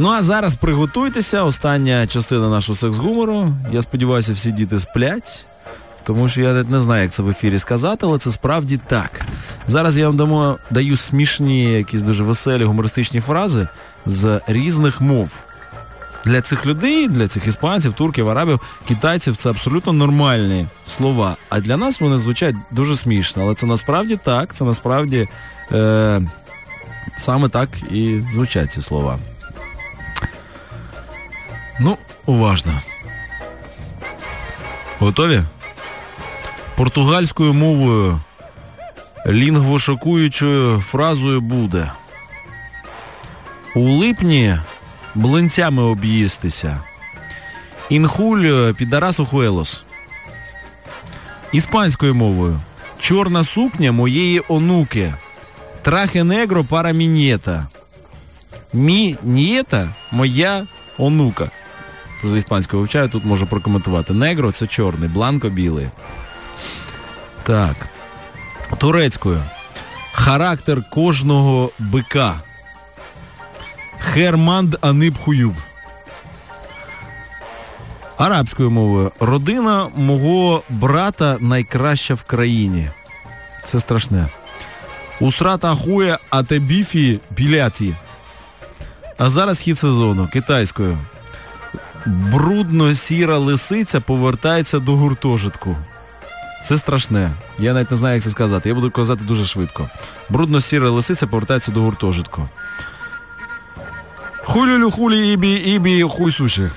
Ну а зараз приготуйтеся, остання частина нашого секс-гумору. Я сподіваюся, всі діти сплять. Тому що я не знаю, як це в ефірі сказати, але це справді так. Зараз я вам дамо, даю смішні, якісь дуже веселі гумористичні фрази з різних мов. Для цих людей, для цих іспанців, турків, арабів, китайців це абсолютно нормальні слова. А для нас вони звучать дуже смішно. Але це насправді так, це насправді е, саме так і звучать ці слова. Ну, уважно. Готові? Португальською мовою лінгвошокуючою фразою буде. У липні блинцями об'їстися. Інхуль підарасу хуелос. Іспанською мовою. Чорна сукня моєї онуки. Трахе негро пара мінєта. Мінієта моя онука. За іспанською вивчаю, тут можу прокоментувати. Негро це чорний, бланко білий. Так. Турецькою. Характер кожного бика. Херманд Аниб Хуюб. Арабською мовою. Родина мого брата найкраща в країні. Це страшне. Усрата хуя атебіфі біляті. А зараз хід сезону китайською. Брудно-сіра лисиця повертається до гуртожитку. Це страшне. Я навіть не знаю, як це сказати. Я буду казати дуже швидко. Брудно-сіра лисиця повертається до гуртожитку. Хулюлю хулі ібі ібі хуй суші.